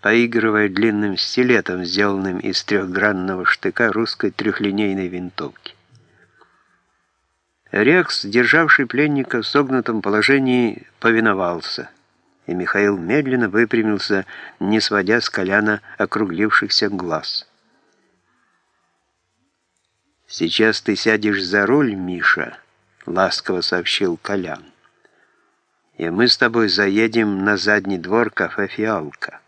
поигрывая длинным стилетом, сделанным из трехгранного штыка русской трехлинейной винтовки. Рекс, державший пленника в согнутом положении, повиновался, и Михаил медленно выпрямился, не сводя с Коляна округлившихся глаз. «Сейчас ты сядешь за руль, Миша», — ласково сообщил Колян. «И мы с тобой заедем на задний двор кафе «Фиалка».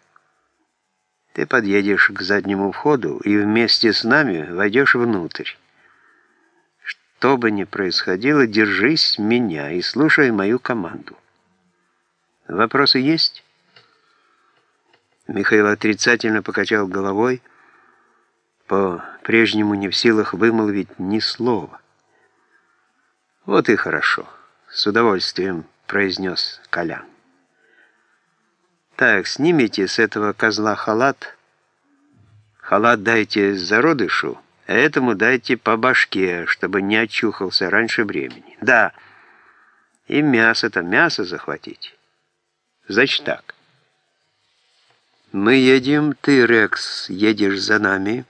Ты подъедешь к заднему входу и вместе с нами войдешь внутрь. Что бы ни происходило, держись меня и слушай мою команду. Вопросы есть? Михаил отрицательно покачал головой, по-прежнему не в силах вымолвить ни слова. «Вот и хорошо», — с удовольствием произнес Колян. «Так, снимите с этого козла халат. Халат дайте зародышу» а этому дайте по башке, чтобы не очухался раньше времени. Да, и мясо-то, мясо захватить. Значит так. Мы едем, ты, Рекс, едешь за нами,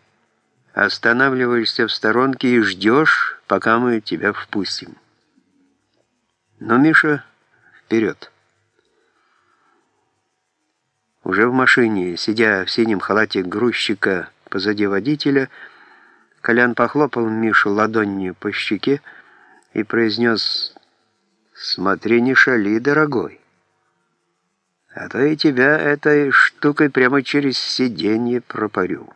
останавливаешься в сторонке и ждешь, пока мы тебя впустим. Но, Миша, вперед. Уже в машине, сидя в синем халате грузчика позади водителя, Колян похлопал Мишу ладонью по щеке и произнес «Смотри, не шали, дорогой, а то и тебя этой штукой прямо через сиденье пропарю».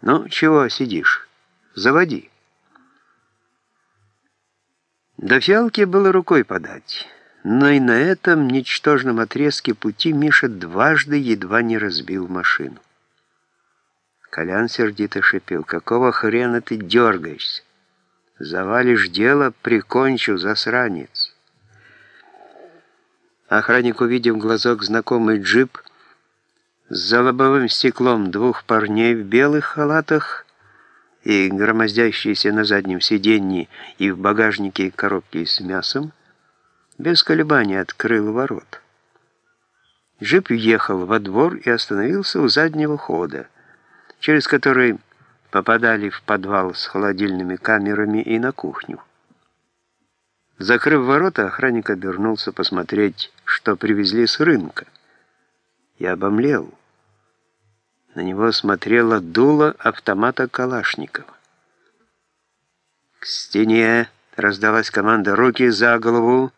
«Ну, чего сидишь? Заводи». До фиалки было рукой подать, но и на этом ничтожном отрезке пути Миша дважды едва не разбил машину. Колян сердито шипел. «Какого хрена ты дергаешься? Завалишь дело, прикончу, засранец!» Охранник, увидев глазок знакомый джип с лобовым стеклом двух парней в белых халатах и громоздящиеся на заднем сиденье и в багажнике коробки с мясом, без колебаний открыл ворот. Джип въехал во двор и остановился у заднего хода через который попадали в подвал с холодильными камерами и на кухню. Закрыв ворота, охранник обернулся посмотреть, что привезли с рынка. Я обомлел. На него смотрело дуло автомата Калашникова. «К стене!» — раздалась команда «Руки за голову!»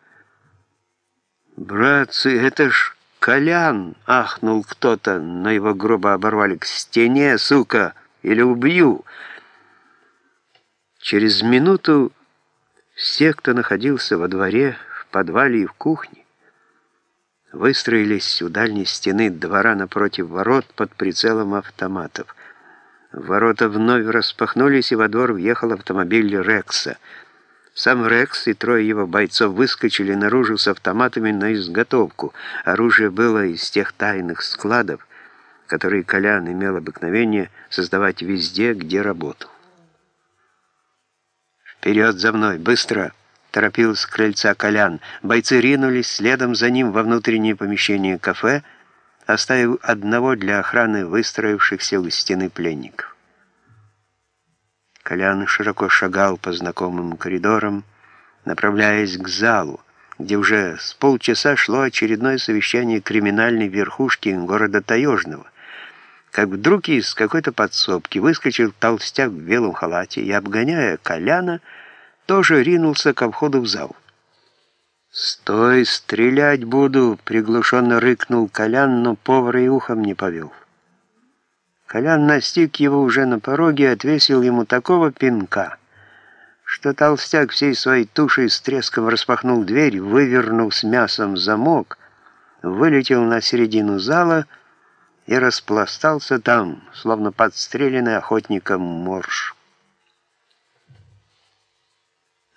«Братцы, это ж «Колян!» — ахнул кто-то, но его грубо оборвали. «К стене, сука! Или убью!» Через минуту все, кто находился во дворе, в подвале и в кухне, выстроились у дальней стены двора напротив ворот под прицелом автоматов. Ворота вновь распахнулись, и во двор въехал автомобиль «Рекса». Сам Рекс и трое его бойцов выскочили наружу с автоматами на изготовку. Оружие было из тех тайных складов, которые Колян имел обыкновение создавать везде, где работал. «Вперед за мной! Быстро!» — торопил с крыльца Колян. Бойцы ринулись следом за ним во внутреннее помещение кафе, оставив одного для охраны выстроившихся у стены пленников. Колян широко шагал по знакомым коридорам, направляясь к залу, где уже с полчаса шло очередное совещание криминальной верхушки города Таежного, как вдруг из какой-то подсобки выскочил толстяк в белом халате и, обгоняя Коляна, тоже ринулся ко входу в зал. «Стой, стрелять буду!» — приглушенно рыкнул Колян, но повар и ухом не повел. Колян настиг его уже на пороге и отвесил ему такого пинка, что толстяк всей своей тушей с треском распахнул дверь, вывернул с мясом замок, вылетел на середину зала и распластался там, словно подстреленный охотником морж.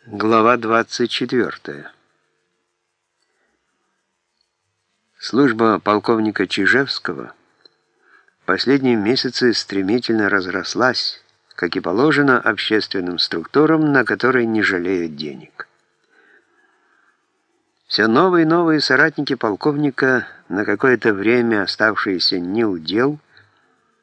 Глава 24 Служба полковника Чижевского — последние месяцы стремительно разрослась, как и положено общественным структурам, на которые не жалеют денег. Все новые и новые соратники полковника, на какое-то время оставшиеся не у дел,